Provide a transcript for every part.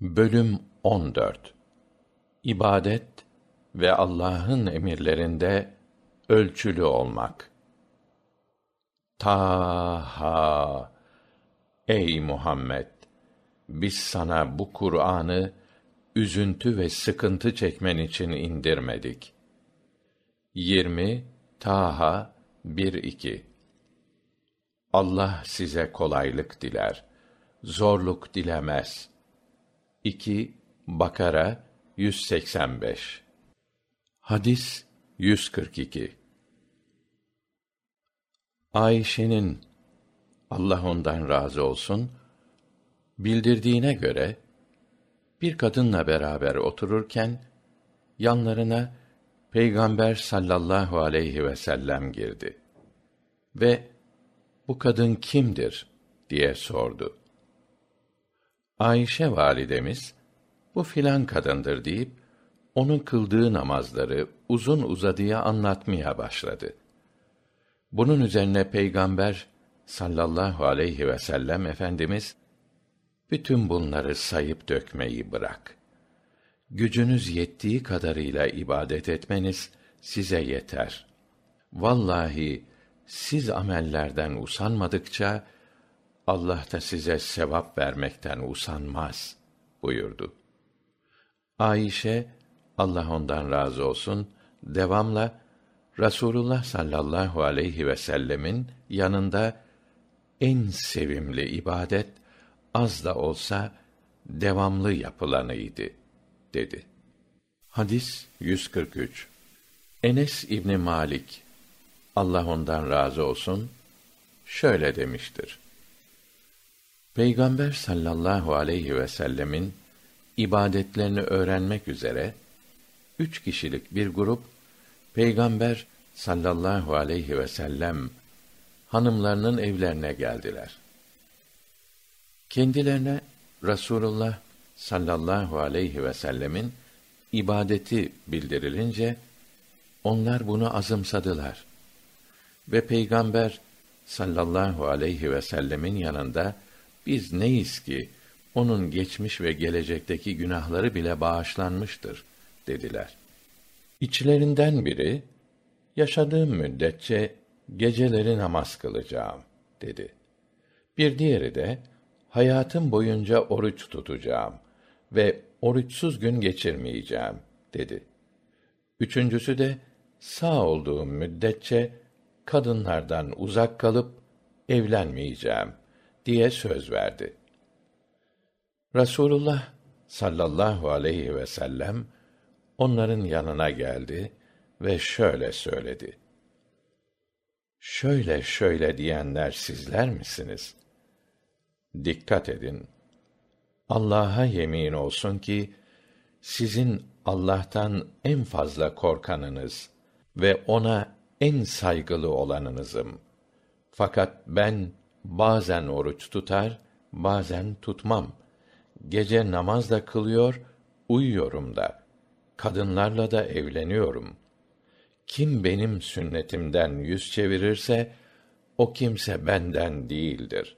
Bölüm 14 İbadet ve Allah'ın emirlerinde ölçülü olmak. Ta Ey Muhammed! Biz sana bu Kur'an'ı üzüntü ve sıkıntı çekmen için indirmedik. 20 Taha 1 2 Allah size kolaylık diler. Zorluk dilemez. 2 Bakara 185 Hadis 142 Ayşe'nin Allah ondan razı olsun bildirdiğine göre bir kadınla beraber otururken yanlarına Peygamber sallallahu aleyhi ve sellem girdi ve bu kadın kimdir? diye sordu. Ayşe validemiz bu filan kadındır deyip onun kıldığı namazları uzun uzadıya anlatmaya başladı. Bunun üzerine Peygamber sallallahu aleyhi ve sellem efendimiz bütün bunları sayıp dökmeyi bırak. Gücünüz yettiği kadarıyla ibadet etmeniz size yeter. Vallahi siz amellerden usanmadıkça Allah da size sevap vermekten usanmaz buyurdu. Ayşe Allah ondan razı olsun devamla Rasulullah sallallahu aleyhi ve sellemin yanında en sevimli ibadet az da olsa devamlı yapılanıydı dedi. Hadis 143. Enes İbni Malik Allah ondan razı olsun şöyle demiştir. Peygamber sallallahu aleyhi ve sellemin ibadetlerini öğrenmek üzere üç kişilik bir grup Peygamber sallallahu aleyhi ve sellem hanımlarının evlerine geldiler. Kendilerine Rasulullah sallallahu aleyhi ve sellemin ibadeti bildirilince onlar bunu azımsadılar ve Peygamber sallallahu aleyhi ve sellemin yanında biz neyiz ki onun geçmiş ve gelecekteki günahları bile bağışlanmıştır dediler. İçlerinden biri yaşadığım müddetçe geceleri namaz kılacağım dedi. Bir diğeri de hayatım boyunca oruç tutacağım ve oruçsuz gün geçirmeyeceğim dedi. Üçüncüsü de sağ olduğum müddetçe kadınlardan uzak kalıp evlenmeyeceğim diye söz verdi. Rasulullah sallallahu aleyhi ve sellem onların yanına geldi ve şöyle söyledi. Şöyle şöyle diyenler sizler misiniz? Dikkat edin. Allah'a yemin olsun ki sizin Allah'tan en fazla korkanınız ve ona en saygılı olanınızım. Fakat ben bazen oruç tutar, bazen tutmam. Gece namaz da kılıyor, uyuyorum da. Kadınlarla da evleniyorum. Kim benim sünnetimden yüz çevirirse, o kimse benden değildir.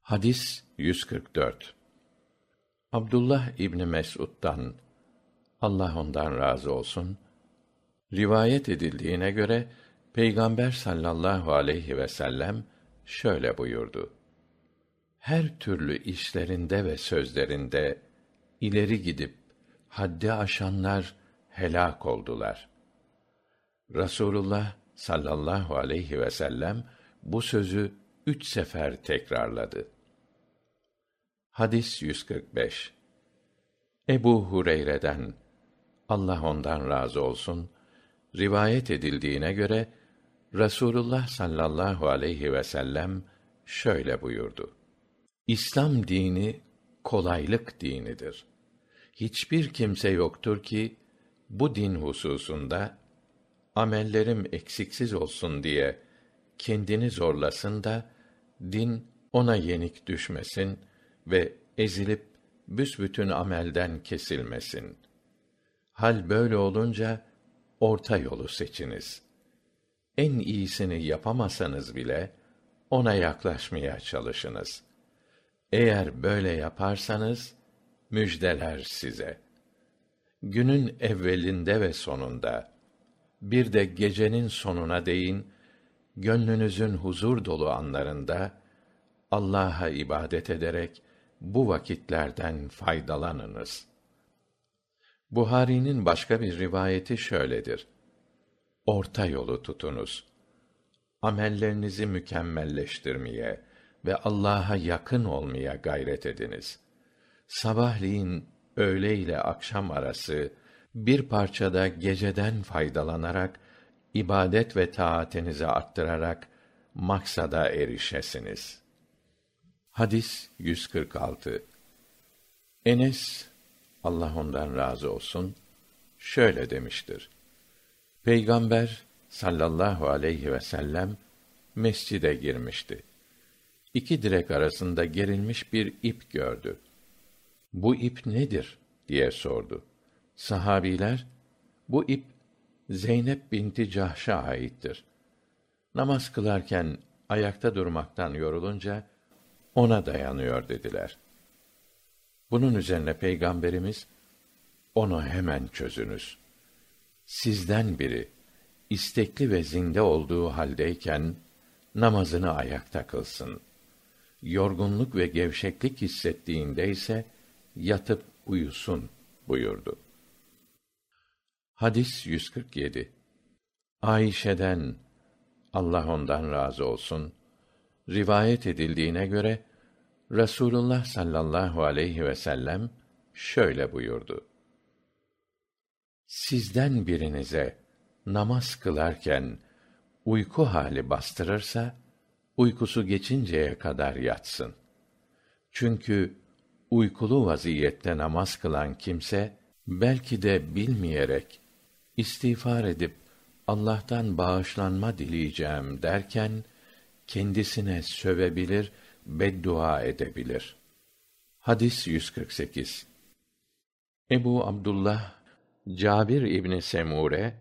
Hadis 144 Abdullah İbni Mes'ud'dan, Allah ondan razı olsun, rivayet edildiğine göre, Peygamber sallallahu aleyhi ve sellem şöyle buyurdu. Her türlü işlerinde ve sözlerinde ileri gidip haddi aşanlar helak oldular. Rasulullah sallallahu aleyhi ve sellem bu sözü üç sefer tekrarladı. Hadis 145 Ebu Hureyre'den Allah ondan razı olsun rivayet edildiğine göre Rasulullah sallallahu aleyhi ve sellem şöyle buyurdu. İslam dini kolaylık dinidir. Hiçbir kimse yoktur ki bu din hususunda amellerim eksiksiz olsun diye kendini zorlasın da din ona yenik düşmesin ve ezilip büsbütün amelden kesilmesin. Hal böyle olunca orta yolu seçiniz.'' En iyisini yapamasanız bile ona yaklaşmaya çalışınız. Eğer böyle yaparsanız müjdeler size. Günün evvelinde ve sonunda, bir de gecenin sonuna değin, gönlünüzün huzur dolu anlarında, Allah'a ibadet ederek, bu vakitlerden faydalanınız. Buhari'nin başka bir rivayeti şöyledir. Orta yolu tutunuz. Amellerinizi mükemmelleştirmeye ve Allah'a yakın olmaya gayret ediniz. Sabahleyin öğle ile akşam arası bir parçada geceden faydalanarak ibadet ve taatinizi arttırarak maksada erişesiniz. Hadis 146. Enes Allah ondan razı olsun şöyle demiştir. Peygamber sallallahu aleyhi ve sellem mescide girmişti. İki direk arasında gerilmiş bir ip gördü. Bu ip nedir diye sordu. Sahabiler bu ip Zeynep binti Cahş'a aittir. Namaz kılarken ayakta durmaktan yorulunca ona dayanıyor dediler. Bunun üzerine peygamberimiz onu hemen çözünüz. Sizden biri istekli ve zinde olduğu haldeyken namazını ayakta kılsın. Yorgunluk ve gevşeklik hissettiğinde ise yatıp uyusun buyurdu. Hadis 147. Ayşe'den Allah ondan razı olsun rivayet edildiğine göre Rasulullah sallallahu aleyhi ve sellem şöyle buyurdu. Sizden birinize namaz kılarken uyku hali bastırırsa uykusu geçinceye kadar yatsın. Çünkü uykulu vaziyette namaz kılan kimse belki de bilmeyerek istiğfar edip Allah'tan bağışlanma dileyeceğim derken kendisine sövebilir, beddua edebilir. Hadis 148. Ebu Abdullah Cabir İbni Semure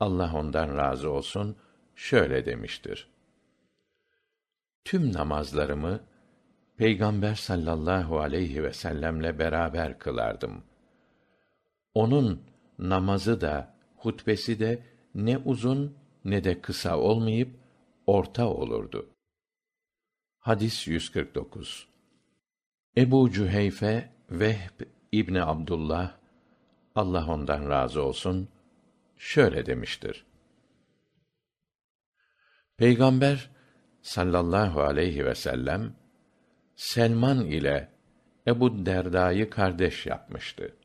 Allah ondan razı olsun şöyle demiştir. Tüm namazlarımı Peygamber sallallahu aleyhi ve sellemle beraber kılardım. Onun namazı da hutbesi de ne uzun ne de kısa olmayıp orta olurdu. Hadis 149. Ebu Cüheyfe Vehb İbni Abdullah Allah ondan razı olsun şöyle demiştir. Peygamber sallallahu aleyhi ve sellem Selman ile Ebu Derda'yı kardeş yapmıştı.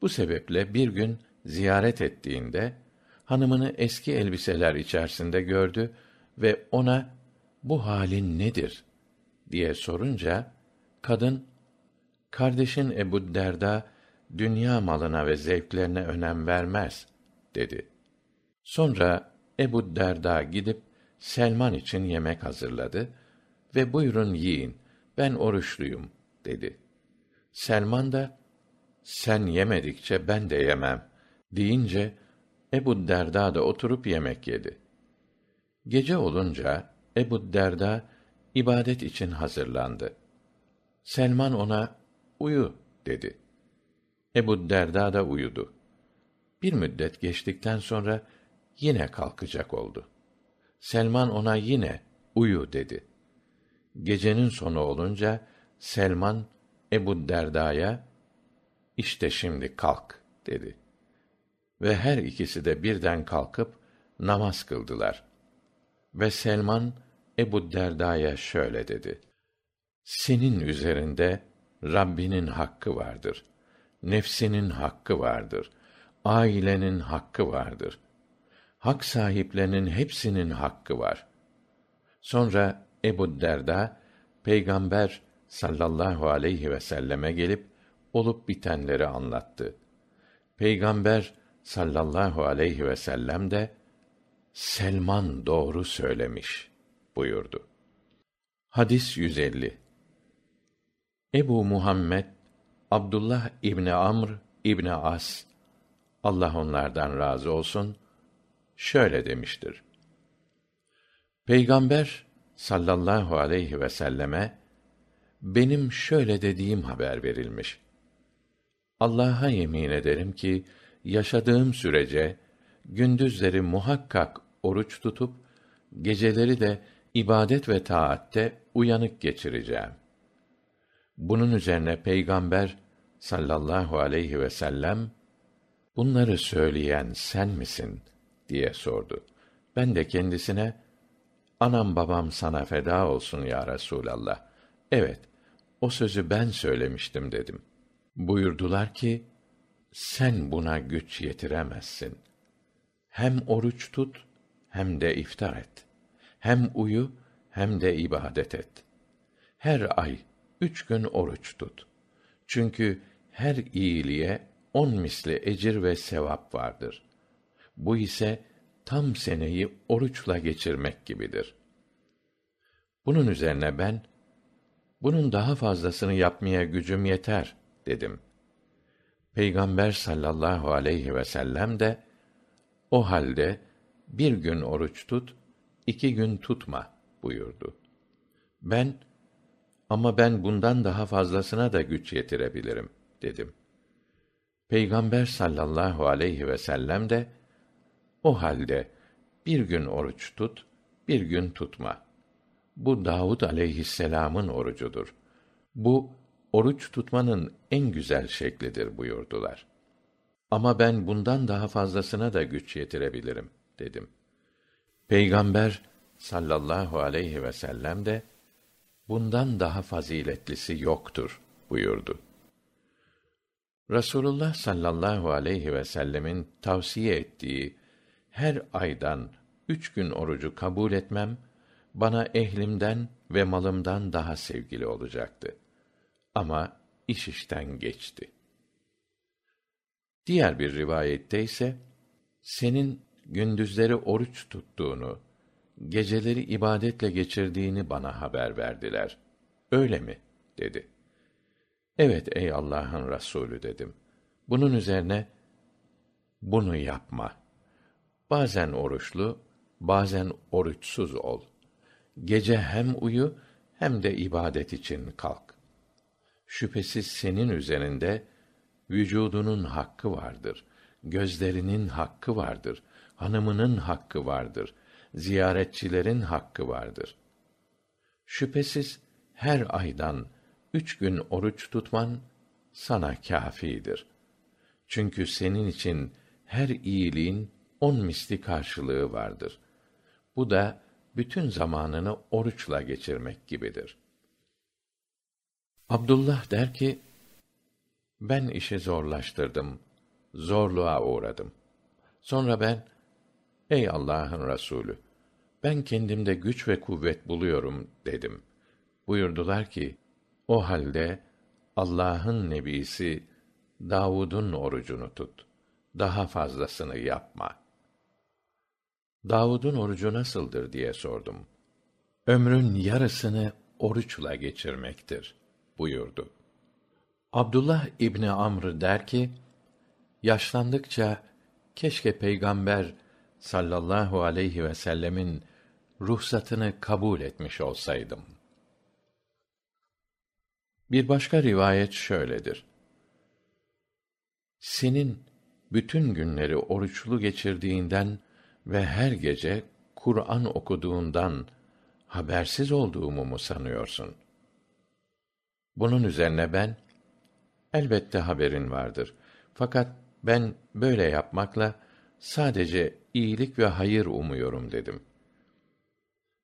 Bu sebeple bir gün ziyaret ettiğinde hanımını eski elbiseler içerisinde gördü ve ona bu halin nedir diye sorunca kadın kardeşin Ebu Derda dünya malına ve zevklerine önem vermez dedi. Sonra Ebu Derda gidip Selman için yemek hazırladı ve buyurun yiyin ben oruçluyum dedi. Selman da sen yemedikçe ben de yemem deyince Ebu Derda da oturup yemek yedi. Gece olunca Ebu Derda ibadet için hazırlandı. Selman ona uyu dedi. Ebu Derda da uyudu. Bir müddet geçtikten sonra yine kalkacak oldu. Selman ona yine uyu dedi. Gecenin sonu olunca Selman Ebu Derda'ya işte şimdi kalk dedi. Ve her ikisi de birden kalkıp namaz kıldılar. Ve Selman Ebu Derda'ya şöyle dedi: Senin üzerinde Rabbinin hakkı vardır. Nefsinin hakkı vardır. Ailenin hakkı vardır. Hak sahiplerinin hepsinin hakkı var. Sonra Ebu Derda Peygamber sallallahu aleyhi ve selleme gelip olup bitenleri anlattı. Peygamber sallallahu aleyhi ve sellem de Selman doğru söylemiş buyurdu. Hadis 150. Ebu Muhammed Abdullah İbni Amr İbni As Allah onlardan razı olsun şöyle demiştir. Peygamber sallallahu aleyhi ve selleme benim şöyle dediğim haber verilmiş. Allah'a yemin ederim ki yaşadığım sürece gündüzleri muhakkak oruç tutup geceleri de ibadet ve taatte uyanık geçireceğim. Bunun üzerine peygamber sallallahu aleyhi ve sellem bunları söyleyen sen misin diye sordu. Ben de kendisine anam babam sana feda olsun ya Resulallah. Evet, o sözü ben söylemiştim dedim. Buyurdular ki, sen buna güç yetiremezsin. Hem oruç tut, hem de iftar et. Hem uyu, hem de ibadet et. Her ay üç gün oruç tut. Çünkü her iyiliğe on misli ecir ve sevap vardır. Bu ise tam seneyi oruçla geçirmek gibidir. Bunun üzerine ben, bunun daha fazlasını yapmaya gücüm yeter, dedim. Peygamber sallallahu aleyhi ve sellem de, o halde bir gün oruç tut, iki gün tutma buyurdu. Ben, ama ben bundan daha fazlasına da güç yetirebilirim dedim. Peygamber sallallahu aleyhi ve sellem de o halde bir gün oruç tut, bir gün tutma. Bu Davud aleyhisselam'ın orucudur. Bu oruç tutmanın en güzel şeklidir buyurdular. Ama ben bundan daha fazlasına da güç yetirebilirim dedim. Peygamber sallallahu aleyhi ve sellem de bundan daha faziletlisi yoktur buyurdu. Rasulullah sallallahu aleyhi ve sellemin tavsiye ettiği her aydan üç gün orucu kabul etmem, bana ehlimden ve malımdan daha sevgili olacaktı. Ama iş işten geçti. Diğer bir rivayette ise, senin gündüzleri oruç tuttuğunu, geceleri ibadetle geçirdiğini bana haber verdiler. Öyle mi? dedi. Evet ey Allah'ın Resulü dedim. Bunun üzerine, bunu yapma. Bazen oruçlu, bazen oruçsuz ol. Gece hem uyu, hem de ibadet için kalk. Şüphesiz senin üzerinde, vücudunun hakkı vardır, gözlerinin hakkı vardır, hanımının hakkı vardır, ziyaretçilerin hakkı vardır. Şüphesiz her aydan üç gün oruç tutman sana kâfidir. Çünkü senin için her iyiliğin on misli karşılığı vardır. Bu da bütün zamanını oruçla geçirmek gibidir. Abdullah der ki, ben işi zorlaştırdım, zorluğa uğradım. Sonra ben, ey Allah'ın Resulü, ben kendimde güç ve kuvvet buluyorum dedim. Buyurdular ki, o halde Allah'ın nebisi Davud'un orucunu tut. Daha fazlasını yapma. Davud'un orucu nasıldır diye sordum. Ömrün yarısını oruçla geçirmektir buyurdu. Abdullah İbni Amr der ki, yaşlandıkça keşke peygamber sallallahu aleyhi ve sellemin ruhsatını kabul etmiş olsaydım. Bir başka rivayet şöyledir. Senin bütün günleri oruçlu geçirdiğinden ve her gece Kur'an okuduğundan habersiz olduğumu mu sanıyorsun? Bunun üzerine ben, elbette haberin vardır. Fakat ben böyle yapmakla sadece iyilik ve hayır umuyorum dedim.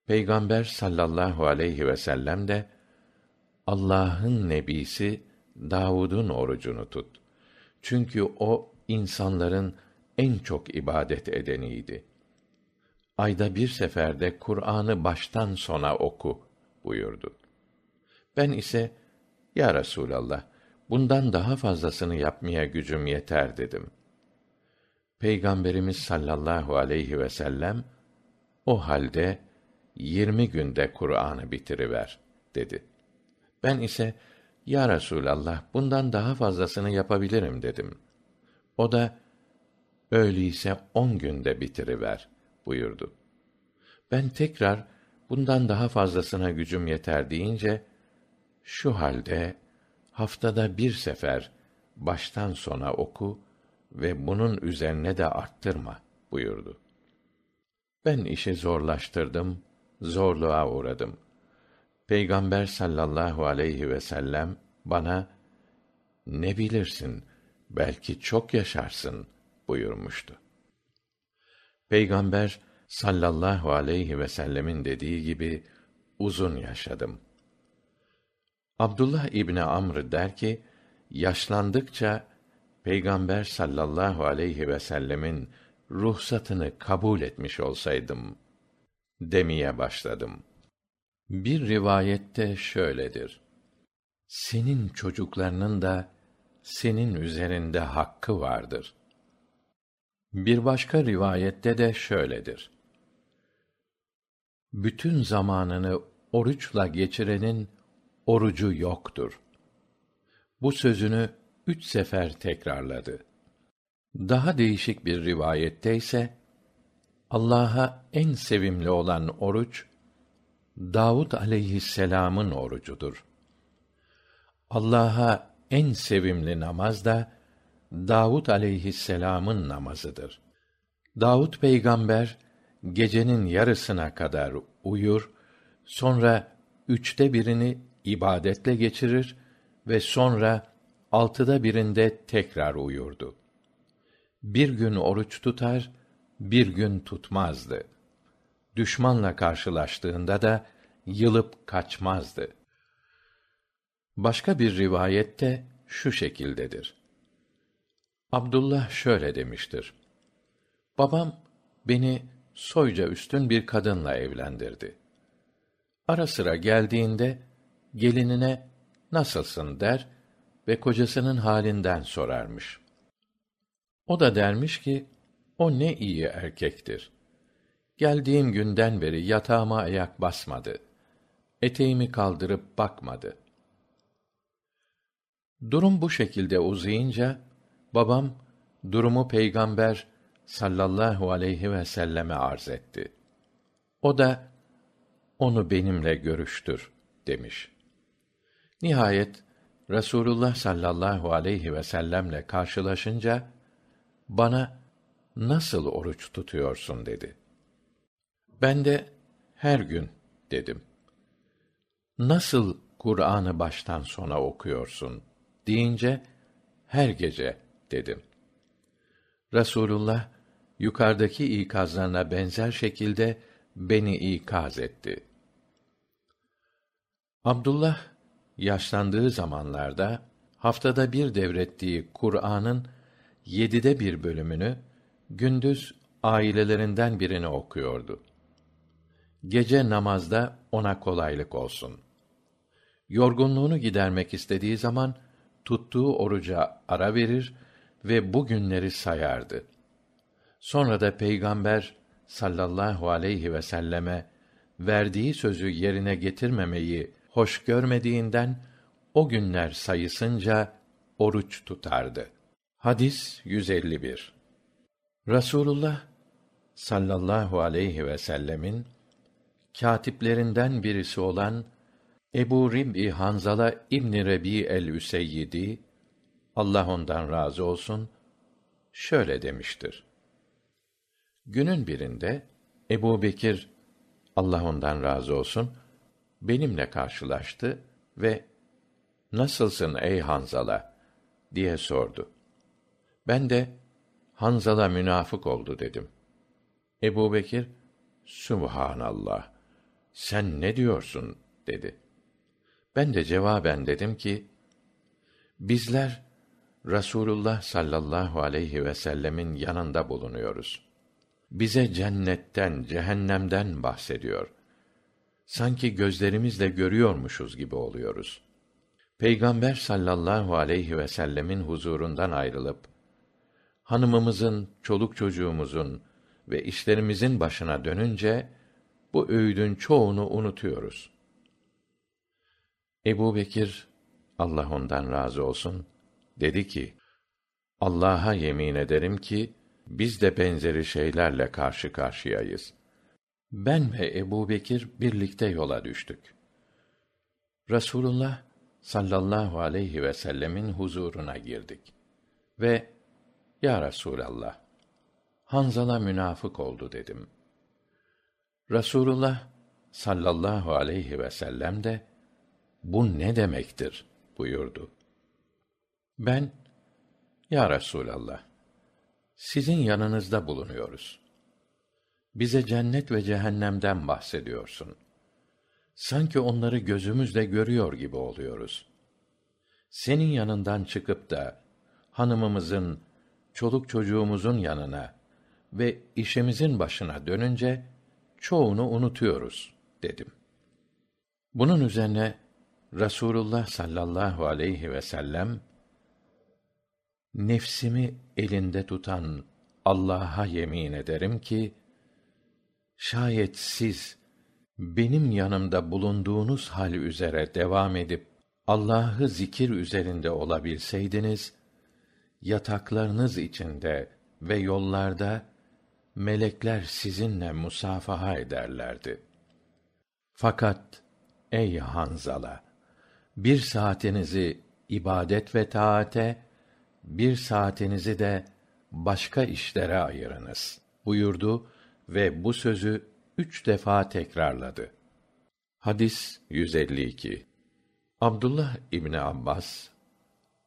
Peygamber sallallahu aleyhi ve sellem de Allah'ın nebisi Davud'un orucunu tut. Çünkü o insanların en çok ibadet edeniydi. Ayda bir seferde Kur'an'ı baştan sona oku buyurdu. Ben ise ya Resulallah bundan daha fazlasını yapmaya gücüm yeter dedim. Peygamberimiz sallallahu aleyhi ve sellem o halde yirmi günde Kur'an'ı bitiriver dedi. Ben ise ya Resulallah bundan daha fazlasını yapabilirim dedim. O da öyleyse on günde bitiriver buyurdu. Ben tekrar bundan daha fazlasına gücüm yeter deyince şu halde haftada bir sefer baştan sona oku ve bunun üzerine de arttırma buyurdu. Ben işi zorlaştırdım, zorluğa uğradım. Peygamber sallallahu aleyhi ve sellem bana ne bilirsin belki çok yaşarsın buyurmuştu. Peygamber sallallahu aleyhi ve sellemin dediği gibi uzun yaşadım. Abdullah İbni Amr der ki, yaşlandıkça Peygamber sallallahu aleyhi ve sellemin ruhsatını kabul etmiş olsaydım demeye başladım. Bir rivayette şöyledir. Senin çocuklarının da senin üzerinde hakkı vardır. Bir başka rivayette de şöyledir. Bütün zamanını oruçla geçirenin orucu yoktur. Bu sözünü üç sefer tekrarladı. Daha değişik bir rivayette ise Allah'a en sevimli olan oruç Davud aleyhisselam'ın orucudur. Allah'a en sevimli namaz da Davud aleyhisselam'ın namazıdır. Davud peygamber gecenin yarısına kadar uyur, sonra üçte birini ibadetle geçirir ve sonra altıda birinde tekrar uyurdu. Bir gün oruç tutar, bir gün tutmazdı. Düşmanla karşılaştığında da yılıp kaçmazdı. Başka bir rivayette şu şekildedir. Abdullah şöyle demiştir. Babam beni soyca üstün bir kadınla evlendirdi. Ara sıra geldiğinde gelinine nasılsın der ve kocasının halinden sorarmış. O da dermiş ki, o ne iyi erkektir. Geldiğim günden beri yatağıma ayak basmadı. Eteğimi kaldırıp bakmadı. Durum bu şekilde uzayınca, babam, durumu peygamber sallallahu aleyhi ve selleme arz etti. O da, onu benimle görüştür, demiş. Nihayet, Resulullah sallallahu aleyhi ve sellemle karşılaşınca, bana nasıl oruç tutuyorsun dedi. Ben de her gün dedim. Nasıl Kur'an'ı baştan sona okuyorsun deyince her gece dedim. Resulullah yukarıdaki ikazlarına benzer şekilde beni ikaz etti. Abdullah yaşlandığı zamanlarda haftada bir devrettiği Kur'an'ın yedide bir bölümünü gündüz ailelerinden birini okuyordu. Gece namazda ona kolaylık olsun. Yorgunluğunu gidermek istediği zaman tuttuğu oruca ara verir ve bu günleri sayardı. Sonra da Peygamber sallallahu aleyhi ve selleme verdiği sözü yerine getirmemeyi hoş görmediğinden o günler sayısınca oruç tutardı. Hadis 151. Rasulullah sallallahu aleyhi ve sellemin katiplerinden birisi olan Ebu Rib'i Hanzala İbn Rebi el-Üseyyidi Allah ondan razı olsun şöyle demiştir. Günün birinde Ebu Bekir Allah ondan razı olsun benimle karşılaştı ve nasılsın ey Hanzala diye sordu. Ben de Hanzala münafık oldu dedim. Ebu Bekir, Subhanallah, sen ne diyorsun dedi. Ben de cevaben dedim ki, bizler Rasulullah sallallahu aleyhi ve sellemin yanında bulunuyoruz. Bize cennetten, cehennemden bahsediyor. Sanki gözlerimizle görüyormuşuz gibi oluyoruz. Peygamber sallallahu aleyhi ve sellemin huzurundan ayrılıp hanımımızın, çoluk çocuğumuzun ve işlerimizin başına dönünce bu öğüdün çoğunu unutuyoruz. Ebu Bekir, Allah ondan razı olsun, dedi ki, Allah'a yemin ederim ki, biz de benzeri şeylerle karşı karşıyayız. Ben ve Ebu Bekir birlikte yola düştük. Rasulullah sallallahu aleyhi ve sellemin huzuruna girdik ve ya Resulallah Hanzala münafık oldu dedim. Rasulullah sallallahu aleyhi ve sellem de bu ne demektir buyurdu. Ben ya Resulallah sizin yanınızda bulunuyoruz. Bize cennet ve cehennemden bahsediyorsun. Sanki onları gözümüzle görüyor gibi oluyoruz. Senin yanından çıkıp da hanımımızın, çoluk çocuğumuzun yanına ve işimizin başına dönünce çoğunu unutuyoruz dedim. Bunun üzerine Rasulullah sallallahu aleyhi ve sellem nefsimi elinde tutan Allah'a yemin ederim ki şayet siz benim yanımda bulunduğunuz hal üzere devam edip Allah'ı zikir üzerinde olabilseydiniz yataklarınız içinde ve yollarda melekler sizinle musafaha ederlerdi. Fakat ey Hanzala bir saatinizi ibadet ve taate bir saatinizi de başka işlere ayırınız buyurdu ve bu sözü üç defa tekrarladı. Hadis 152 Abdullah İbni Abbas,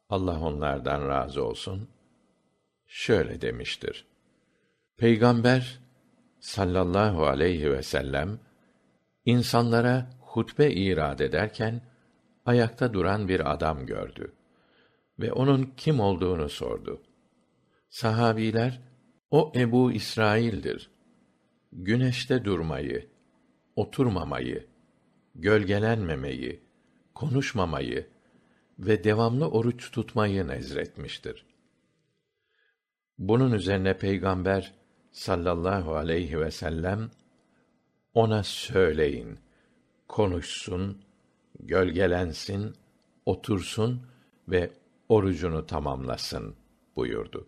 Allah onlardan razı olsun, şöyle demiştir. Peygamber sallallahu aleyhi ve sellem insanlara hutbe irad ederken ayakta duran bir adam gördü ve onun kim olduğunu sordu. Sahabiler o Ebu İsrail'dir. Güneşte durmayı, oturmamayı, gölgelenmemeyi, konuşmamayı ve devamlı oruç tutmayı nezretmiştir. Bunun üzerine peygamber sallallahu aleyhi ve sellem ona söyleyin, konuşsun, gölgelensin, otursun ve orucunu tamamlasın buyurdu.